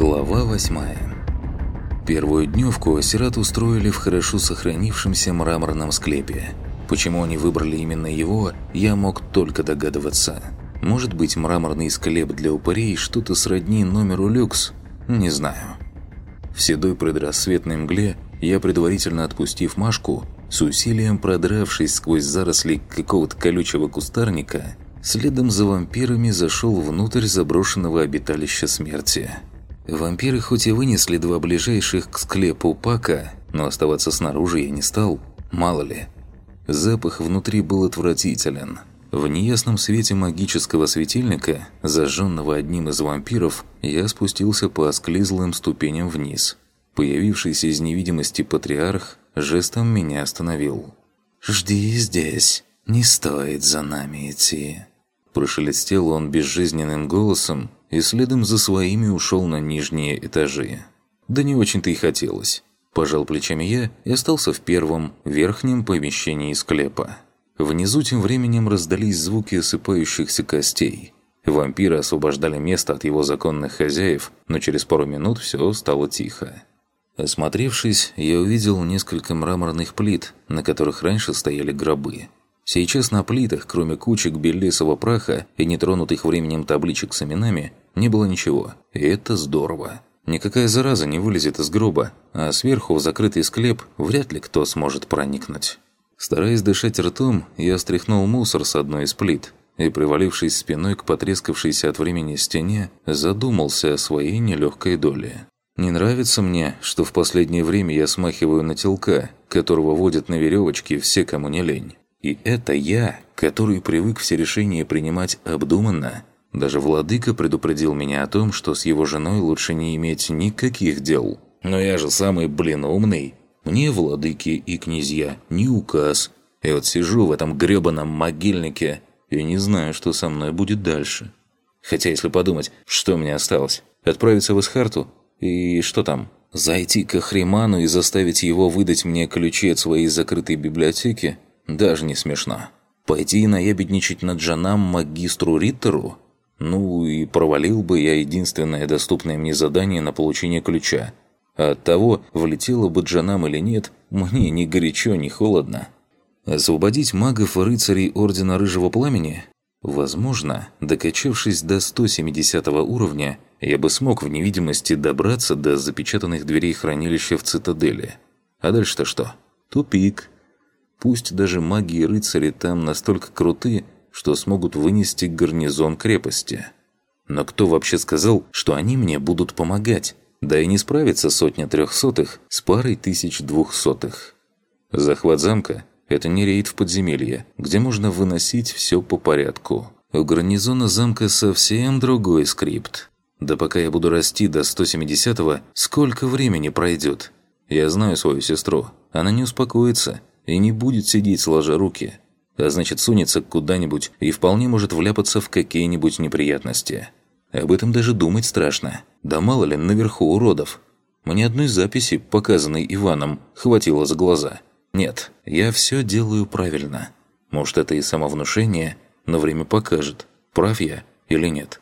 Глава восьмая. Первую дневку Асират устроили в хорошо сохранившемся мраморном склепе. Почему они выбрали именно его, я мог только догадываться. Может быть, мраморный склеп для упырей что-то сродни номеру люкс? Не знаю. В седой предрассветной мгле я, предварительно отпустив Машку, с усилием продравшись сквозь заросли какого-то колючего кустарника, следом за вампирами зашел внутрь заброшенного обиталища смерти. Вампиры хоть и вынесли два ближайших к склепу пака, но оставаться снаружи я не стал, мало ли. Запах внутри был отвратителен. В неясном свете магического светильника, зажженного одним из вампиров, я спустился по осклизлым ступеням вниз. Появившийся из невидимости патриарх жестом меня остановил. «Жди здесь, не стоит за нами идти». Прошелестел он безжизненным голосом, и следом за своими ушел на нижние этажи. Да не очень-то и хотелось. Пожал плечами я и остался в первом, верхнем помещении склепа. Внизу тем временем раздались звуки осыпающихся костей. Вампиры освобождали место от его законных хозяев, но через пару минут все стало тихо. Осмотревшись, я увидел несколько мраморных плит, на которых раньше стояли гробы. Сейчас на плитах, кроме кучек белесого праха и нетронутых временем табличек с именами, не было ничего. И это здорово. Никакая зараза не вылезет из гроба, а сверху в закрытый склеп вряд ли кто сможет проникнуть. Стараясь дышать ртом, я стряхнул мусор с одной из плит и, привалившись спиной к потрескавшейся от времени стене, задумался о своей нелегкой доле. Не нравится мне, что в последнее время я смахиваю на телка, которого водят на веревочке все, кому не лень. И это я, который привык все решения принимать обдуманно. Даже владыка предупредил меня о том, что с его женой лучше не иметь никаких дел. Но я же самый, блин, умный. Мне владыки и князья не указ. И вот сижу в этом грёбаном могильнике и не знаю, что со мной будет дальше. Хотя, если подумать, что мне осталось? Отправиться в Исхарту? И что там? Зайти к Ахриману и заставить его выдать мне ключи от своей закрытой библиотеки – даже не смешно. Пойти и наябедничать над Джанам магистру Риттеру? Ну и провалил бы я единственное доступное мне задание на получение ключа. А от того, влетело бы Джанам или нет, мне ни горячо, ни холодно. Освободить магов и рыцарей Ордена Рыжего Пламени? Возможно, докачавшись до 170 уровня, я бы смог в невидимости добраться до запечатанных дверей хранилища в цитадели. А дальше-то что? Тупик. Пусть даже маги и рыцари там настолько круты, что смогут вынести гарнизон крепости. Но кто вообще сказал, что они мне будут помогать? Да и не справится сотня трехсотых с парой тысяч двухсотых. Захват замка – это не рейд в подземелье, где можно выносить все по порядку. У гарнизона замка совсем другой скрипт. Да пока я буду расти до 170-го, сколько времени пройдет? Я знаю свою сестру. Она не успокоится и не будет сидеть сложа руки, а значит сунется куда-нибудь и вполне может вляпаться в какие-нибудь неприятности. Об этом даже думать страшно. Да мало ли наверху уродов. Мне одной записи, показанной Иваном, хватило за глаза. Нет, я все делаю правильно. Может, это и самовнушение, но время покажет, прав я или нет.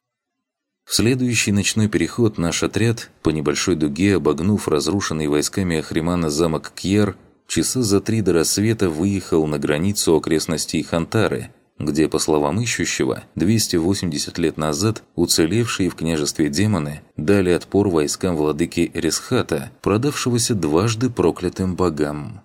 В следующий ночной переход наш отряд, по небольшой дуге обогнув разрушенный войсками Ахримана замок Кьер, часа за три до рассвета выехал на границу окрестностей Хантары, где, по словам ищущего, 280 лет назад уцелевшие в княжестве демоны дали отпор войскам владыки Эрисхата, продавшегося дважды проклятым богам.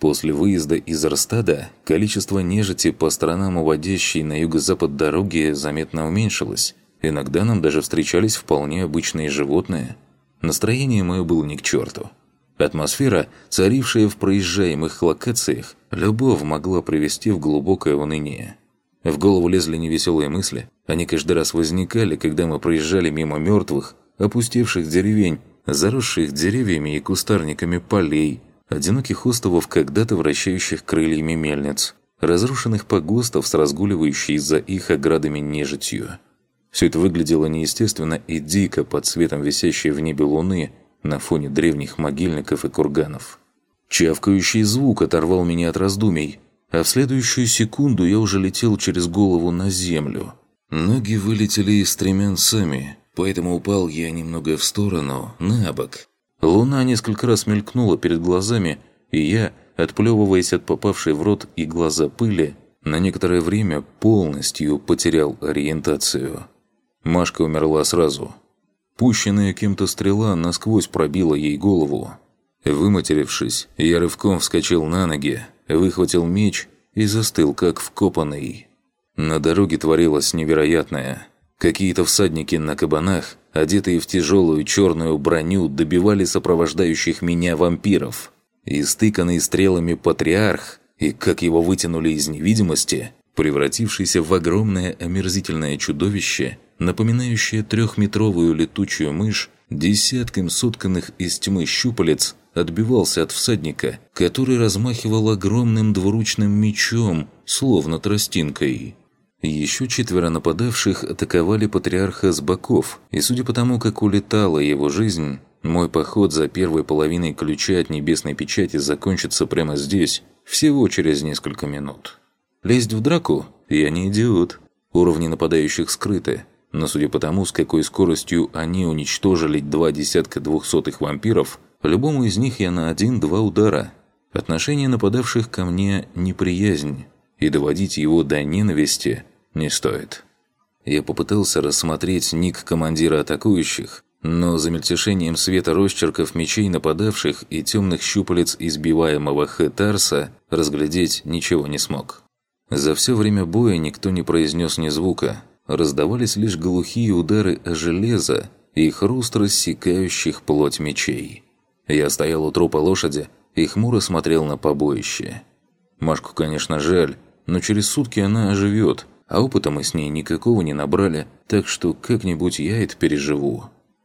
После выезда из Арстада количество нежити по сторонам уводящей на юго-запад дороги заметно уменьшилось. Иногда нам даже встречались вполне обычные животные. Настроение мое было ни к черту. Атмосфера, царившая в проезжаемых локациях, любовь могла привести в глубокое уныние. В голову лезли невеселые мысли. Они каждый раз возникали, когда мы проезжали мимо мертвых, опустевших деревень, заросших деревьями и кустарниками полей, одиноких островов, когда-то вращающих крыльями мельниц, разрушенных погостов с разгуливающей за их оградами нежитью. Все это выглядело неестественно и дико под светом висящей в небе луны – на фоне древних могильников и курганов. Чавкающий звук оторвал меня от раздумий, а в следующую секунду я уже летел через голову на землю. Ноги вылетели из стремен сами, поэтому упал я немного в сторону, на бок. Луна несколько раз мелькнула перед глазами, и я, отплевываясь от попавшей в рот и глаза пыли, на некоторое время полностью потерял ориентацию. Машка умерла сразу. Пущенная кем-то стрела насквозь пробила ей голову. Выматерившись, я рывком вскочил на ноги, выхватил меч и застыл, как вкопанный. На дороге творилось невероятное. Какие-то всадники на кабанах, одетые в тяжелую черную броню, добивали сопровождающих меня вампиров. Истыканный стрелами патриарх, и как его вытянули из невидимости, превратившийся в огромное омерзительное чудовище, напоминающее трехметровую летучую мышь, десятком сотканных из тьмы щупалец, отбивался от всадника, который размахивал огромным двуручным мечом, словно тростинкой. Еще четверо нападавших атаковали патриарха с боков, и судя по тому, как улетала его жизнь, мой поход за первой половиной ключа от небесной печати закончится прямо здесь, всего через несколько минут. Лезть в драку? Я не идиот. Уровни нападающих скрыты, но судя по тому, с какой скоростью они уничтожили два десятка двухсотых вампиров, любому из них я на один-два удара. Отношение нападавших ко мне – неприязнь, и доводить его до ненависти не стоит. Я попытался рассмотреть ник командира атакующих, но за мельтешением света росчерков мечей нападавших и темных щупалец избиваемого Хэтарса разглядеть ничего не смог. За все время боя никто не произнес ни звука, раздавались лишь глухие удары о железо и хруст рассекающих плоть мечей. Я стоял у трупа лошади и хмуро смотрел на побоище. Машку, конечно, жаль, но через сутки она оживет, а опыта мы с ней никакого не набрали, так что как-нибудь я это переживу.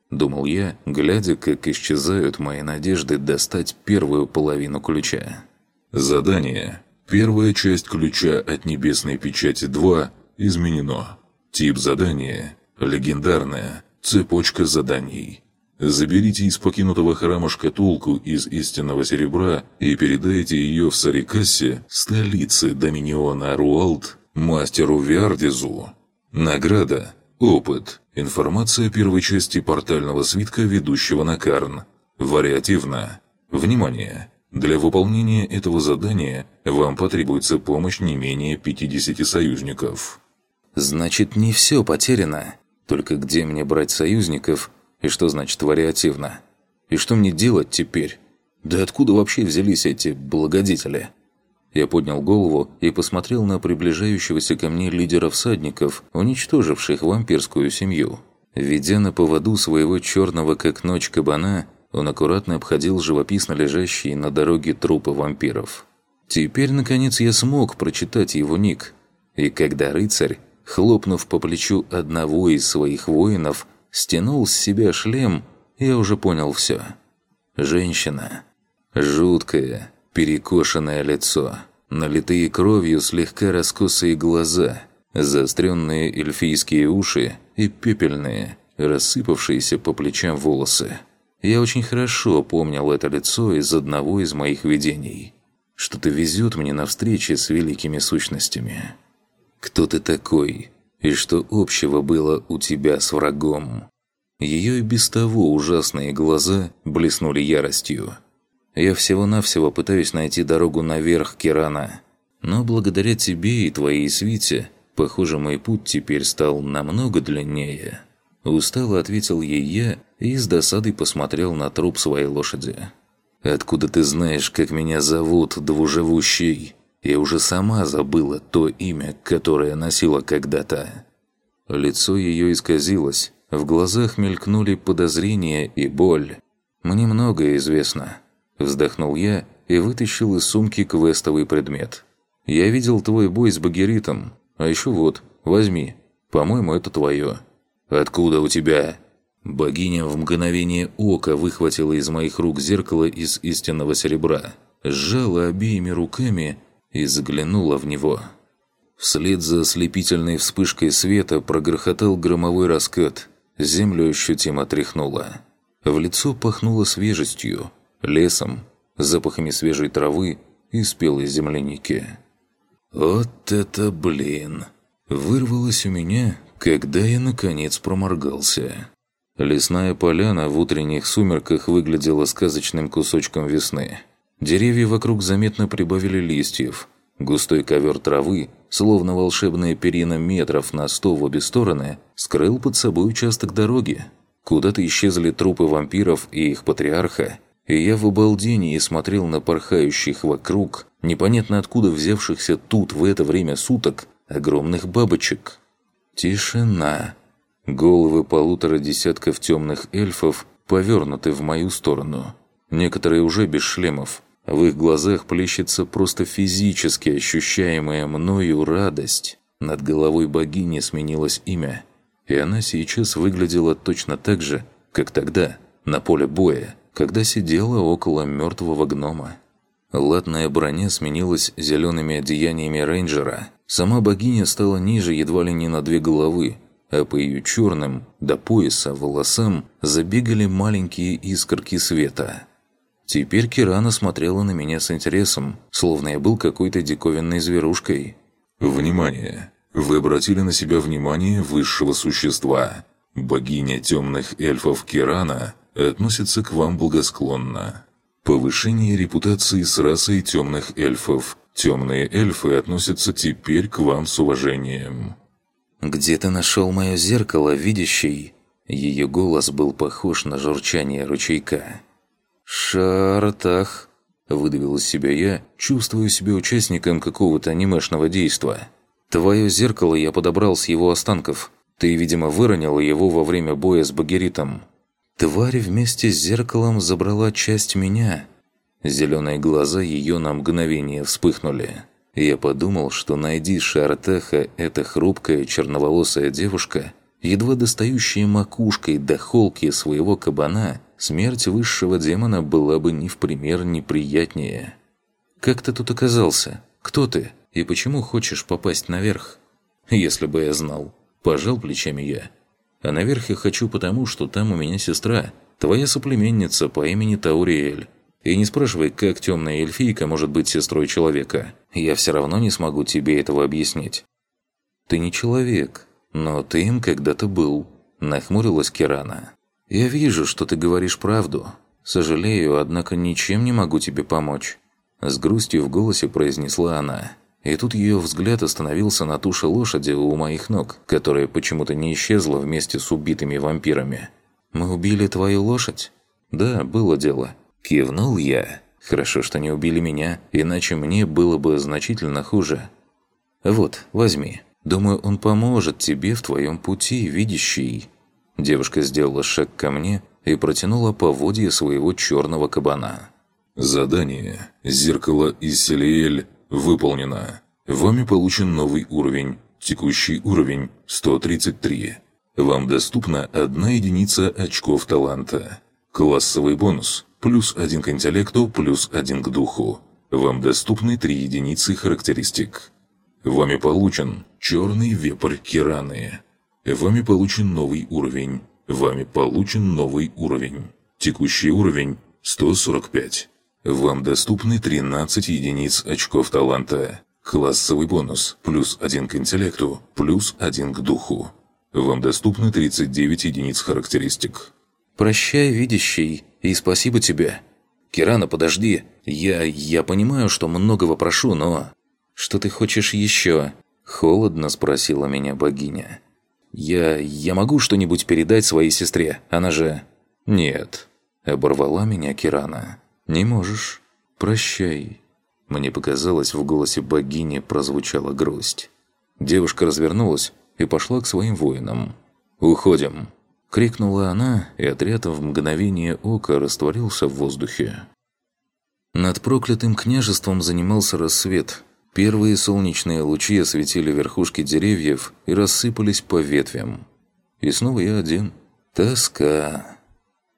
Думал я, глядя, как исчезают мои надежды достать первую половину ключа. Задание. Первая часть ключа от Небесной Печати 2 изменено. Тип задания. Легендарная. Цепочка заданий. Заберите из покинутого храма шкатулку из истинного серебра и передайте ее в Сарикассе, столице Доминиона Руалт, мастеру Виардизу. Награда Опыт. Информация первой части портального свитка, ведущего на Карн. Вариативно. Внимание! Для выполнения этого задания вам потребуется помощь не менее 50 союзников. Значит, не все потеряно. Только где мне брать союзников и что значит вариативно? И что мне делать теперь? Да откуда вообще взялись эти благодетели? Я поднял голову и посмотрел на приближающегося ко мне лидера всадников, уничтоживших вампирскую семью. Ведя на поводу своего черного как ночь кабана, он аккуратно обходил живописно лежащие на дороге трупы вампиров. Теперь, наконец, я смог прочитать его ник. И когда рыцарь, хлопнув по плечу одного из своих воинов, стянул с себя шлем, я уже понял все. Женщина. Жуткая, перекошенное лицо, налитые кровью слегка раскосые глаза, заостренные эльфийские уши и пепельные, рассыпавшиеся по плечам волосы. Я очень хорошо помнил это лицо из одного из моих видений. Что-то везет мне на встречи с великими сущностями. Кто ты такой? И что общего было у тебя с врагом? Ее и без того ужасные глаза блеснули яростью. Я всего-навсего пытаюсь найти дорогу наверх, Кирана. Но благодаря тебе и твоей свите, похоже, мой путь теперь стал намного длиннее». Устало ответил ей я и с досадой посмотрел на труп своей лошади. «Откуда ты знаешь, как меня зовут, двуживущий? Я уже сама забыла то имя, которое носила когда-то». Лицо ее исказилось, в глазах мелькнули подозрения и боль. «Мне многое известно. Вздохнул я и вытащил из сумки квестовый предмет. «Я видел твой бой с Багеритом. А еще вот, возьми. По-моему, это твое». «Откуда у тебя?» Богиня в мгновение ока выхватила из моих рук зеркало из истинного серебра, сжала обеими руками и заглянула в него. Вслед за ослепительной вспышкой света прогрохотал громовой раскат, землю ощутимо тряхнуло. В лицо пахнуло свежестью, лесом, запахами свежей травы и спелой земляники. «Вот это блин!» Вырвалось у меня, когда я наконец проморгался. Лесная поляна в утренних сумерках выглядела сказочным кусочком весны. Деревья вокруг заметно прибавили листьев. Густой ковер травы, словно волшебная перина метров на сто в обе стороны, скрыл под собой участок дороги. Куда-то исчезли трупы вампиров и их патриарха, и я в обалдении смотрел на порхающих вокруг, непонятно откуда взявшихся тут в это время суток, огромных бабочек. Тишина. Головы полутора десятков темных эльфов повернуты в мою сторону. Некоторые уже без шлемов. В их глазах плещется просто физически ощущаемая мною радость. Над головой богини сменилось имя. И она сейчас выглядела точно так же, как тогда, на поле боя, когда сидела около мертвого гнома. Латная броня сменилась зелеными одеяниями рейнджера. Сама богиня стала ниже едва ли не на две головы, а по ее черным, до пояса, волосам забегали маленькие искорки света. Теперь Кирана смотрела на меня с интересом, словно я был какой-то диковинной зверушкой. «Внимание! Вы обратили на себя внимание высшего существа. Богиня темных эльфов Кирана относится к вам благосклонно. Повышение репутации с расой темных эльфов. Темные эльфы относятся теперь к вам с уважением». «Где ты нашел мое зеркало, видящий?» Ее голос был похож на журчание ручейка. «Шартах!» – выдавил из себя я, чувствую себя участником какого-то анимешного действа. «Твое зеркало я подобрал с его останков. Ты, видимо, выронил его во время боя с Багеритом. Тварь вместе с зеркалом забрала часть меня». Зеленые глаза ее на мгновение вспыхнули. Я подумал, что найди Шартаха эта хрупкая черноволосая девушка, едва достающая макушкой до холки своего кабана, смерть высшего демона была бы не в пример неприятнее. «Как ты тут оказался? Кто ты? И почему хочешь попасть наверх?» «Если бы я знал». Пожал плечами я. «А наверх я хочу потому, что там у меня сестра, твоя соплеменница по имени Тауриэль. И не спрашивай, как темная эльфийка может быть сестрой человека. Я все равно не смогу тебе этого объяснить. Ты не человек, но ты им когда-то был. Нахмурилась Кирана. Я вижу, что ты говоришь правду. Сожалею, однако ничем не могу тебе помочь. С грустью в голосе произнесла она. И тут ее взгляд остановился на туше лошади у моих ног, которая почему-то не исчезла вместе с убитыми вампирами. «Мы убили твою лошадь?» «Да, было дело. Кивнул я. Хорошо, что не убили меня, иначе мне было бы значительно хуже. Вот, возьми. Думаю, он поможет тебе в твоем пути, видящий. Девушка сделала шаг ко мне и протянула поводье своего черного кабана. Задание «Зеркало из Селиэль» выполнено. Вами получен новый уровень. Текущий уровень 133. Вам доступна одна единица очков таланта. Классовый бонус плюс один к интеллекту, плюс один к духу. Вам доступны три единицы характеристик. Вами получен черный вепрь Кираны. Вами получен новый уровень. Вами получен новый уровень. Текущий уровень 145. Вам доступны 13 единиц очков таланта. Классовый бонус плюс один к интеллекту, плюс один к духу. Вам доступны 39 единиц характеристик. «Прощай, видящий, и спасибо тебе. Кирана, подожди. Я... я понимаю, что многого прошу, но... Что ты хочешь еще?» Холодно спросила меня богиня. «Я... я могу что-нибудь передать своей сестре? Она же...» «Нет», — оборвала меня Кирана. «Не можешь. Прощай». Мне показалось, в голосе богини прозвучала грусть. Девушка развернулась и пошла к своим воинам. «Уходим». Крикнула она, и отряд в мгновение ока растворился в воздухе. Над проклятым княжеством занимался рассвет. Первые солнечные лучи осветили верхушки деревьев и рассыпались по ветвям. И снова я один. Тоска.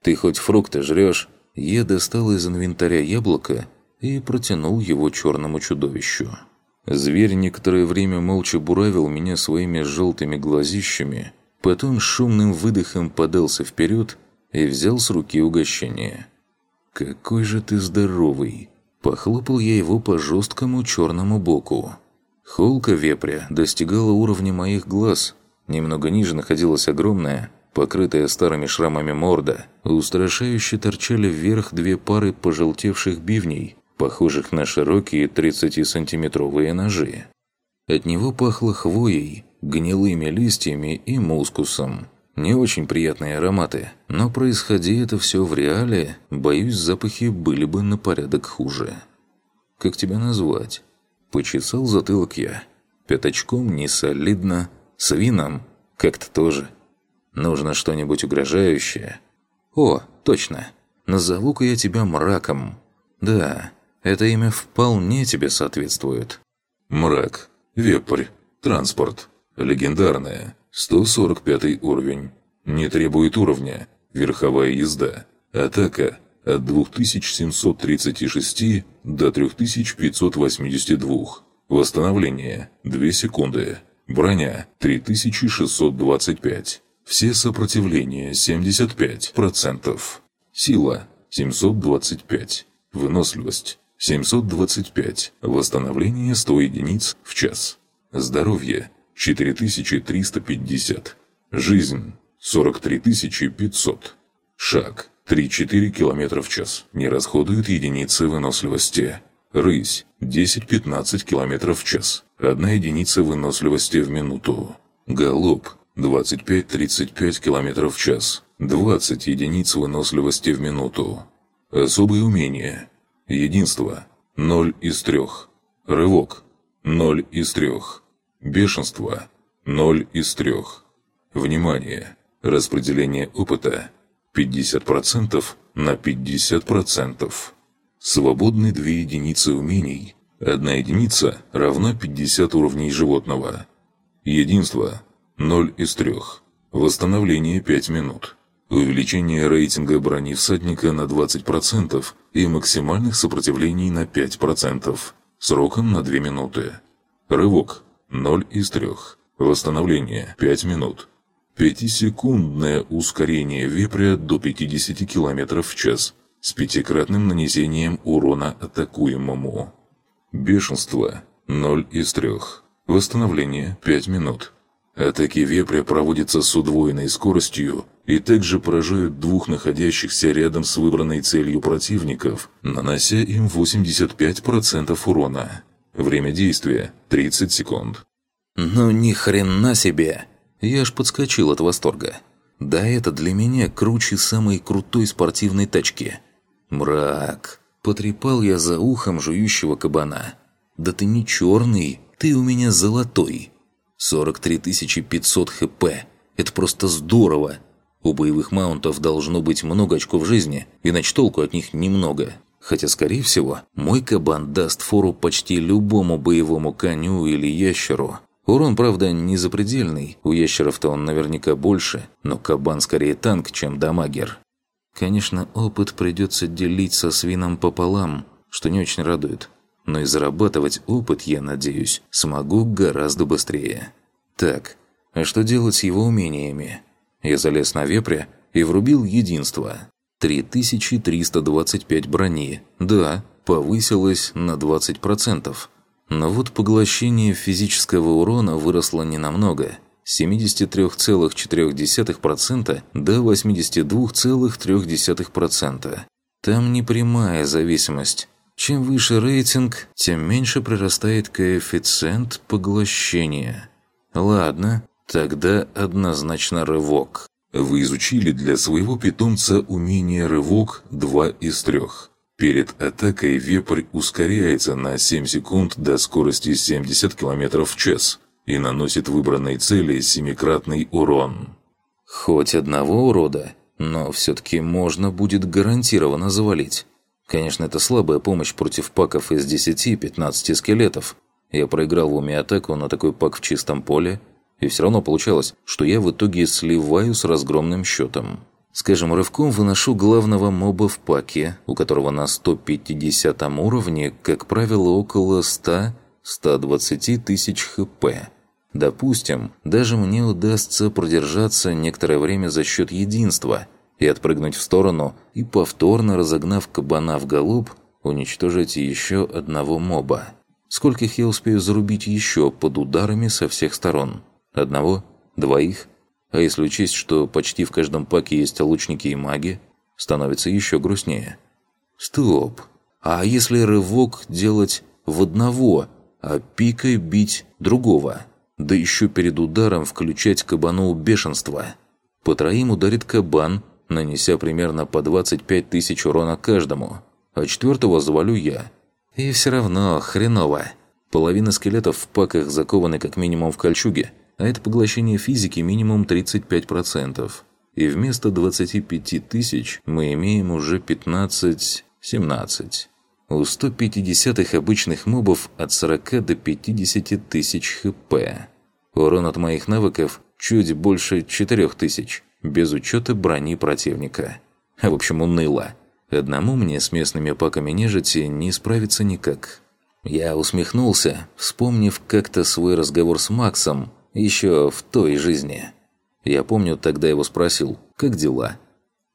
«Ты хоть фрукты жрешь?» Я достал из инвентаря яблоко и протянул его черному чудовищу. Зверь некоторое время молча буравил меня своими желтыми глазищами, Потом шумным выдохом подался вперед и взял с руки угощение. «Какой же ты здоровый!» Похлопал я его по жесткому черному боку. Холка вепря достигала уровня моих глаз. Немного ниже находилась огромная, Покрытая старыми шрамами морда, устрашающе торчали вверх две пары пожелтевших бивней, похожих на широкие 30-сантиметровые ножи. От него пахло хвоей, гнилыми листьями и мускусом. Не очень приятные ароматы, но происходи это все в реале, боюсь, запахи были бы на порядок хуже. «Как тебя назвать?» Почесал затылок я. Пятачком не солидно, свином как-то тоже. Нужно что-нибудь угрожающее. О, точно. Назову-ка я тебя мраком. Да, это имя вполне тебе соответствует. Мрак. Вепрь. Транспорт. Легендарная. 145 уровень. Не требует уровня. Верховая езда. Атака. От 2736 до 3582. Восстановление. 2 секунды. Броня. 3625. Все сопротивления 75%. Сила 725. Выносливость 725. Восстановление 100 единиц в час. Здоровье 4350. Жизнь 43500. Шаг 3-4 км в час. Не расходует единицы выносливости. Рысь 10-15 км в час. Одна единица выносливости в минуту. Голубь 25-35 км в час. 20 единиц выносливости в минуту. Особые умения. Единство. 0 из 3. Рывок. 0 из 3. Бешенство. 0 из 3. Внимание. Распределение опыта. 50% на 50%. Свободны две единицы умений. Одна единица равна 50 уровней животного. Единство 0 из 3. Восстановление 5 минут. Увеличение рейтинга брони всадника на 20% и максимальных сопротивлений на 5%. Сроком на 2 минуты. Рывок 0 из 3. Восстановление 5 минут. Пятисекундное ускорение вепря до 50 км в час с пятикратным нанесением урона атакуемому. Бешенство – 0 из 3. Восстановление – 5 минут. Атаки вепря проводятся с удвоенной скоростью и также поражают двух находящихся рядом с выбранной целью противников, нанося им 85% урона. Время действия – 30 секунд. «Ну ни хрена себе!» Я аж подскочил от восторга. Да это для меня круче самой крутой спортивной тачки – «Мрак!» – потрепал я за ухом жующего кабана. «Да ты не черный, ты у меня золотой!» 43 500 хп. Это просто здорово. У боевых маунтов должно быть много очков жизни, иначе толку от них немного. Хотя, скорее всего, мой кабан даст фору почти любому боевому коню или ящеру. Урон, правда, не запредельный, у ящеров-то он наверняка больше, но кабан скорее танк, чем дамагер. Конечно, опыт придется делить со свином пополам, что не очень радует. Но и зарабатывать опыт, я надеюсь, смогу гораздо быстрее. Так, а что делать с его умениями? Я залез на вепря и врубил единство. 3325 брони. Да, повысилось на 20%. Но вот поглощение физического урона выросло ненамного – 73,4% до 82,3%. Там непрямая зависимость. Чем выше рейтинг, тем меньше прирастает коэффициент поглощения. Ладно, тогда однозначно рывок. Вы изучили для своего питомца умение рывок 2 из 3. Перед атакой вепрь ускоряется на 7 секунд до скорости 70 км в час и наносит выбранной цели семикратный урон. Хоть одного урода, но все-таки можно будет гарантированно завалить. Конечно, это слабая помощь против паков из 10-15 скелетов. Я проиграл в уме атаку на такой пак в чистом поле, и все равно получалось, что я в итоге сливаю с разгромным счетом. Скажем, рывком выношу главного моба в паке, у которого на 150 уровне, как правило, около 100 120 тысяч хп. Допустим, даже мне удастся продержаться некоторое время за счет единства и отпрыгнуть в сторону и, повторно разогнав кабана в голуб, уничтожить еще одного моба. Скольких я успею зарубить еще под ударами со всех сторон? Одного? Двоих? А если учесть, что почти в каждом паке есть лучники и маги, становится еще грустнее. Стоп. А если рывок делать в одного, а пикой бить другого? Да еще перед ударом включать кабану бешенства. По троим ударит кабан, нанеся примерно по 25 тысяч урона каждому, а четвертого завалю я. И все равно хреново. Половина скелетов в паках закованы как минимум в кольчуге, а это поглощение физики минимум 35%. И вместо 25 тысяч мы имеем уже 15-17. У 150-х обычных мобов от 40 до 50 тысяч хп. Урон от моих навыков чуть больше 4000, без учета брони противника. В общем, уныло. Одному мне с местными паками нежити не справиться никак. Я усмехнулся, вспомнив как-то свой разговор с Максом еще в той жизни. Я помню, тогда его спросил, как дела?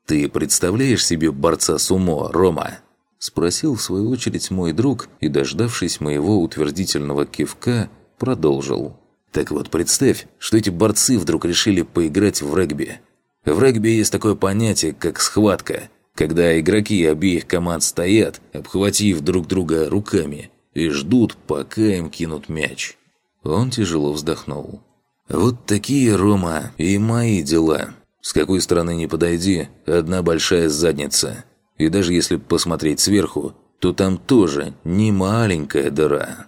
«Ты представляешь себе борца с умо, Рома?» Спросил в свою очередь мой друг и, дождавшись моего утвердительного кивка, продолжил. «Так вот, представь, что эти борцы вдруг решили поиграть в регби. В регби есть такое понятие, как схватка, когда игроки обеих команд стоят, обхватив друг друга руками, и ждут, пока им кинут мяч. Он тяжело вздохнул. «Вот такие, Рома, и мои дела. С какой стороны не подойди, одна большая задница. И даже если посмотреть сверху, то там тоже не маленькая дыра».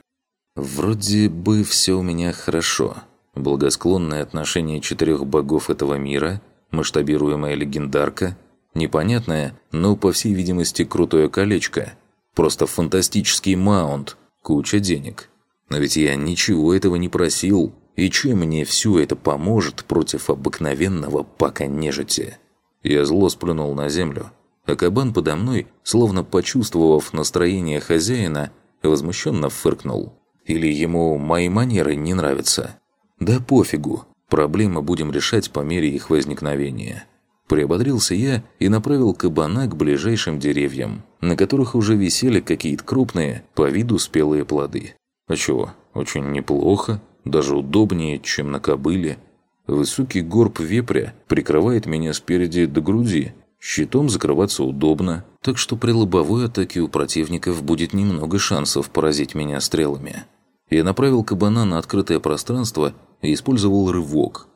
Вроде бы все у меня хорошо. Благосклонное отношение четырех богов этого мира, масштабируемая легендарка, непонятное, но, по всей видимости, крутое колечко – Просто фантастический маунт, куча денег. Но ведь я ничего этого не просил, и чем мне все это поможет против обыкновенного пака нежити? Я зло сплюнул на землю, а кабан подо мной, словно почувствовав настроение хозяина, возмущенно фыркнул. Или ему мои манеры не нравятся? Да пофигу, проблемы будем решать по мере их возникновения. Приободрился я и направил кабана к ближайшим деревьям, на которых уже висели какие-то крупные, по виду спелые плоды. А чего, очень неплохо, даже удобнее, чем на кобыле. Высокий горб вепря прикрывает меня спереди до груди, щитом закрываться удобно, так что при лобовой атаке у противников будет немного шансов поразить меня стрелами. Я направил кабана на открытое пространство и использовал рывок.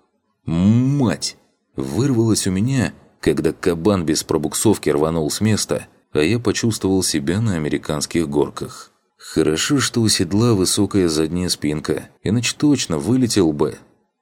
Мать! вырвалось у меня, когда кабан без пробуксовки рванул с места, а я почувствовал себя на американских горках. Хорошо, что у седла высокая задняя спинка, иначе точно вылетел бы.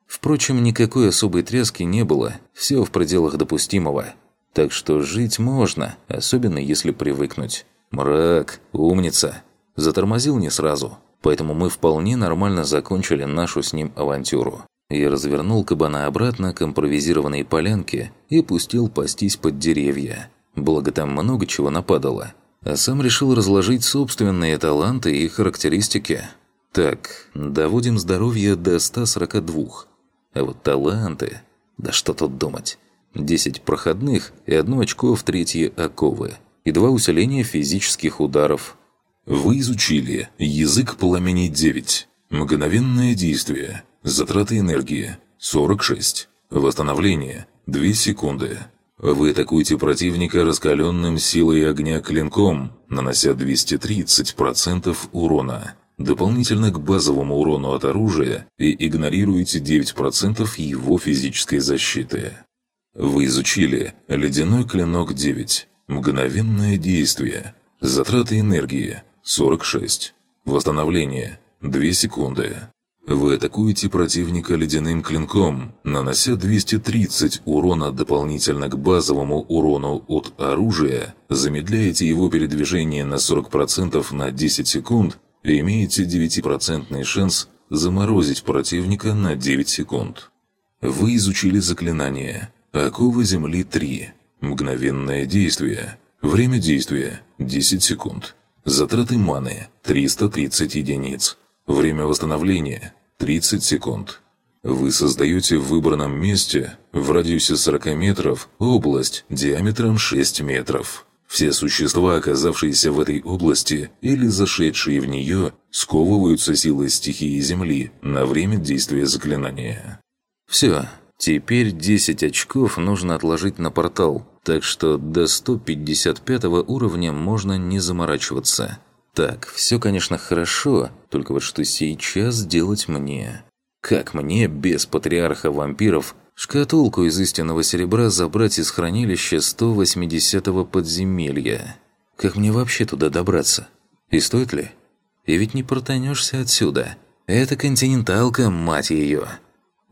Впрочем, никакой особой тряски не было, все в пределах допустимого. Так что жить можно, особенно если привыкнуть. Мрак, умница. Затормозил не сразу, поэтому мы вполне нормально закончили нашу с ним авантюру. Я развернул кабана обратно к импровизированной полянке и пустил пастись под деревья. Благо там много чего нападало. А сам решил разложить собственные таланты и характеристики. Так, доводим здоровье до 142. А вот таланты... Да что тут думать. 10 проходных и одно очко в третьи оковы. И два усиления физических ударов. Вы изучили язык пламени 9. Мгновенное действие. Затраты энергии – 46. Восстановление – 2 секунды. Вы атакуете противника раскаленным силой огня клинком, нанося 230% урона. Дополнительно к базовому урону от оружия и игнорируете 9% его физической защиты. Вы изучили Ледяной клинок 9. Мгновенное действие. Затраты энергии – 46. Восстановление – 2 секунды. Вы атакуете противника ледяным клинком, нанося 230 урона дополнительно к базовому урону от оружия, замедляете его передвижение на 40% на 10 секунд и имеете 9% шанс заморозить противника на 9 секунд. Вы изучили заклинание «Окова Земли 3». Мгновенное действие. Время действия – 10 секунд. Затраты маны – 330 единиц. Время восстановления – 30 секунд. Вы создаете в выбранном месте, в радиусе 40 метров, область диаметром 6 метров. Все существа, оказавшиеся в этой области или зашедшие в нее, сковываются силой стихии Земли на время действия заклинания. Все, Теперь 10 очков нужно отложить на портал, так что до 155 уровня можно не заморачиваться. Так, все, конечно, хорошо, только вот что сейчас делать мне? Как мне, без патриарха вампиров, шкатулку из истинного серебра забрать из хранилища 180-го подземелья? Как мне вообще туда добраться? И стоит ли? И ведь не протанешься отсюда. Это континенталка, мать ее.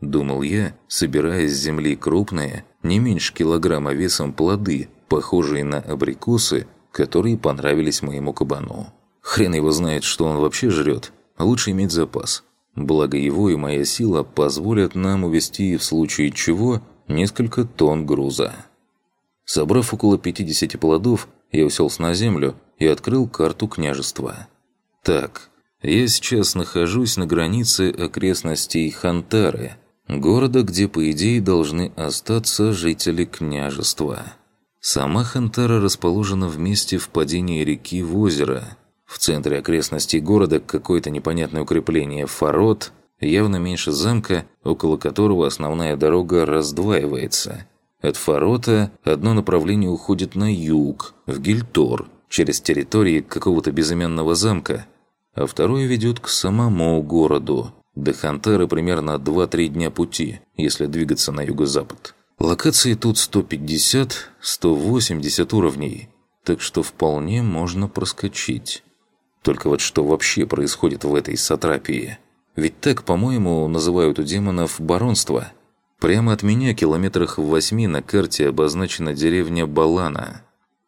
Думал я, собирая с земли крупные, не меньше килограмма весом плоды, похожие на абрикосы, которые понравились моему кабану. Хрен его знает, что он вообще жрет. Лучше иметь запас. Благо его и моя сила позволят нам увести в случае чего несколько тонн груза. Собрав около 50 плодов, я уселся на землю и открыл карту княжества. Так, я сейчас нахожусь на границе окрестностей Хантары – Города, где, по идее, должны остаться жители княжества. Сама Хантара расположена в месте впадения реки в озеро. В центре окрестностей города какое-то непонятное укрепление Фарот, явно меньше замка, около которого основная дорога раздваивается. От Фарота одно направление уходит на юг, в Гильтор, через территории какого-то безымянного замка, а второе ведет к самому городу – до Хантары примерно 2-3 дня пути, если двигаться на юго-запад. Локации тут 150-180 уровней, так что вполне можно проскочить. Только вот что вообще происходит в этой сатрапии? Ведь так, по-моему, называют у демонов баронство. Прямо от меня километрах в восьми на карте обозначена деревня Балана.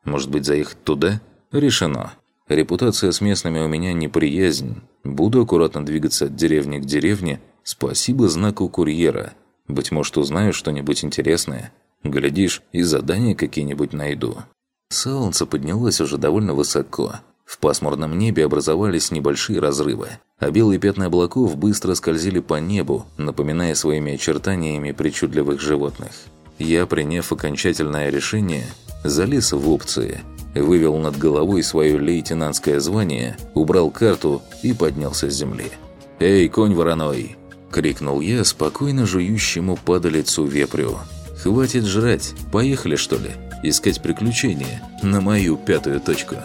Может быть, заехать туда? Решено. Репутация с местными у меня неприязнь. Буду аккуратно двигаться от деревни к деревне. Спасибо знаку курьера. Быть может, узнаю что-нибудь интересное. Глядишь, и задания какие-нибудь найду. Солнце поднялось уже довольно высоко. В пасмурном небе образовались небольшие разрывы, а белые пятна облаков быстро скользили по небу, напоминая своими очертаниями причудливых животных. Я, приняв окончательное решение, залез в опции – вывел над головой свое лейтенантское звание, убрал карту и поднялся с земли. «Эй, конь вороной!» – крикнул я спокойно жующему падалицу вепрю. «Хватит жрать, поехали что ли? Искать приключения на мою пятую точку».